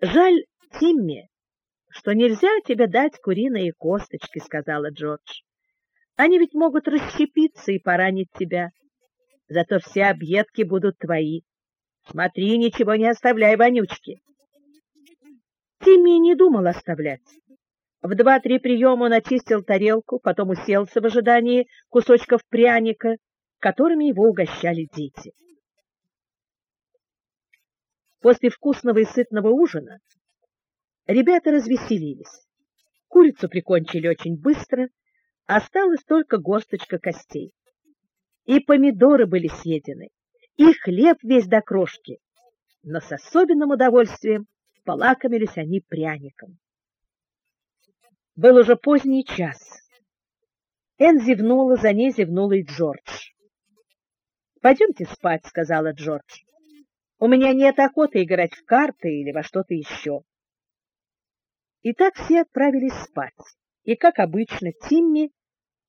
Жаль, Тимми, что нельзя тебе дать куриные косточки, сказала Джордж. Они ведь могут расщепиться и поранить тебя. Зато все объедки будут твои. Смотри, ничего не оставляй, вонючки. Тимми не думал оставлять. В два-три приема он очистил тарелку, потом уселся в ожидании кусочков пряника, которыми его угощали дети. После вкусного и сытного ужина ребята развеселились. Курицу прикончили очень быстро, осталась только горсточка костей. И помидоры были съедены, и хлеб весь до крошки, но с особенным удовольствием полакомились они пряником. Был уже поздний час. Эн зевнула, за ней зевнула и Джордж. «Пойдемте спать», — сказала Джордж. «У меня нет охоты играть в карты или во что-то еще». И так все отправились спать, и, как обычно, Тимми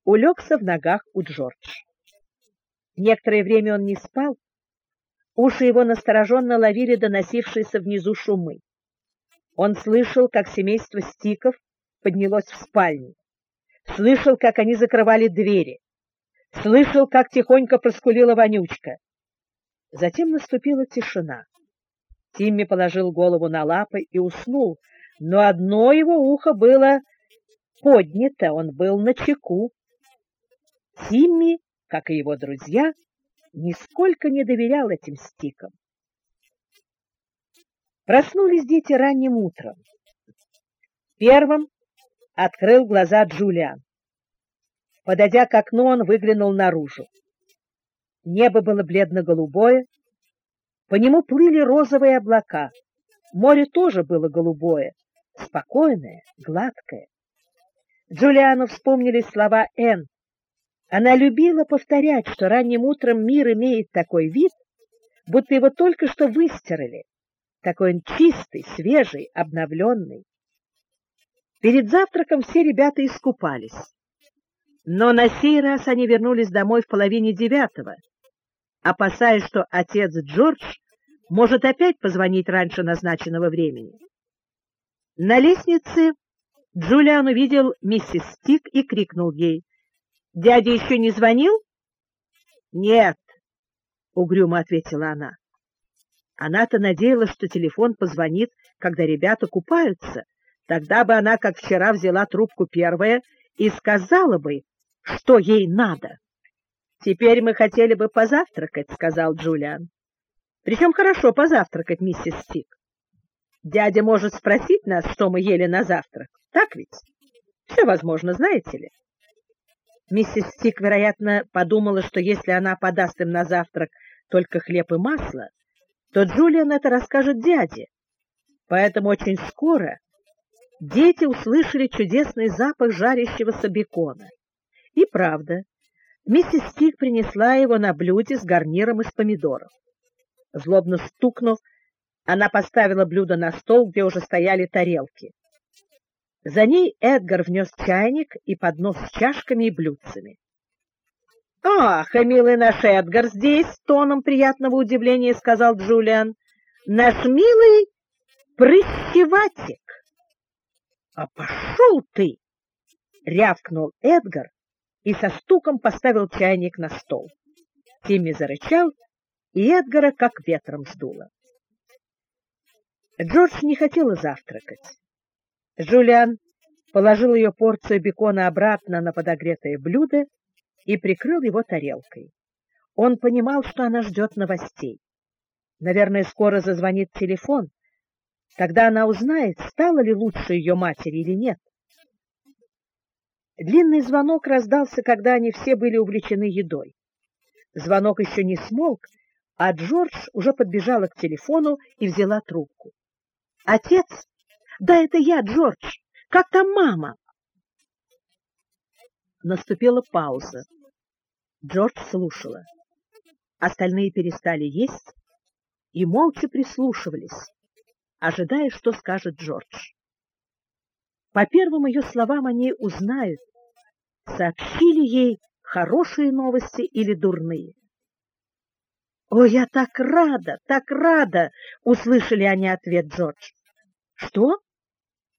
улегся в ногах у Джордж. Некоторое время он не спал, уши его настороженно ловили доносившиеся внизу шумы. Он слышал, как семейство Стиков поднялось в спальню. Слышал, как они закрывали двери. Слышал, как тихонько проскулила Вонючка. Затем наступила тишина. Тимми положил голову на лапы и уснул, но одно его ухо было поднято, он был на чеку. Тимми, как и его друзья, нисколько не доверял этим стикам. Проснулись дети ранним утром. Первым открыл глаза Джулиан. Подойдя к окну, он выглянул наружу. Небо было бледно-голубое, по нему плыли розовые облака. Море тоже было голубое, спокойное, гладкое. Джулиану вспомнили слова Энн. Она любила повторять, что ранним утром мир имеет такой вид, будто его только что выстирали. Такой он чистый, свежий, обновленный. Перед завтраком все ребята искупались. Но на сей раз они вернулись домой в половине девятого, опасаясь, что отец Джордж может опять позвонить раньше назначенного времени. На лестнице Джулиан увидел миссис Стик и крикнул ей. «Дядя еще не звонил?» «Нет», — угрюмо ответила она. Она-то надеялась, что телефон позвонит, когда ребята купаются, Тогда бы она, как вчера, взяла трубку первая и сказала бы, что ей надо. «Теперь мы хотели бы позавтракать», — сказал Джулиан. «Причем хорошо позавтракать, миссис Стик. Дядя может спросить нас, что мы ели на завтрак, так ведь? Все возможно, знаете ли?» Миссис Стик, вероятно, подумала, что если она подаст им на завтрак только хлеб и масло, то Джулиан это расскажет дяде. Поэтому очень скоро дети услышали чудесный запах жарящегося бекона. И правда, миссис Стик принесла его на блюде с гарниром из помидоров. Злобно стукнув, она поставила блюдо на стол, где уже стояли тарелки. За ней Эдгар внес чайник и поднос с чашками и блюдцами. — Ах, а милый наш Эдгар здесь, — тоном приятного удивления сказал Джулиан. — Наш милый прыщеватик. «А пошел ты!» — рявкнул Эдгар и со стуком поставил чайник на стол. Тимми зарычал, и Эдгара как ветром сдуло. Джордж не хотела завтракать. Джулиан положил ее порцию бекона обратно на подогретое блюдо и прикрыл его тарелкой. Он понимал, что она ждет новостей. Наверное, скоро зазвонит телефон, Тогда она узнает, стало ли лучше ее матери или нет. Длинный звонок раздался, когда они все были увлечены едой. Звонок еще не смолк, а Джордж уже подбежала к телефону и взяла трубку. «Отец? Да, это я, Джордж. Как там мама?» Наступила пауза. Джордж слушала. Остальные перестали есть и молча прислушивались ожидая, что скажет Джордж. По первым ее словам они узнают, сообщили ей хорошие новости или дурные. «О, я так рада, так рада!» — услышали они ответ Джордж. Что?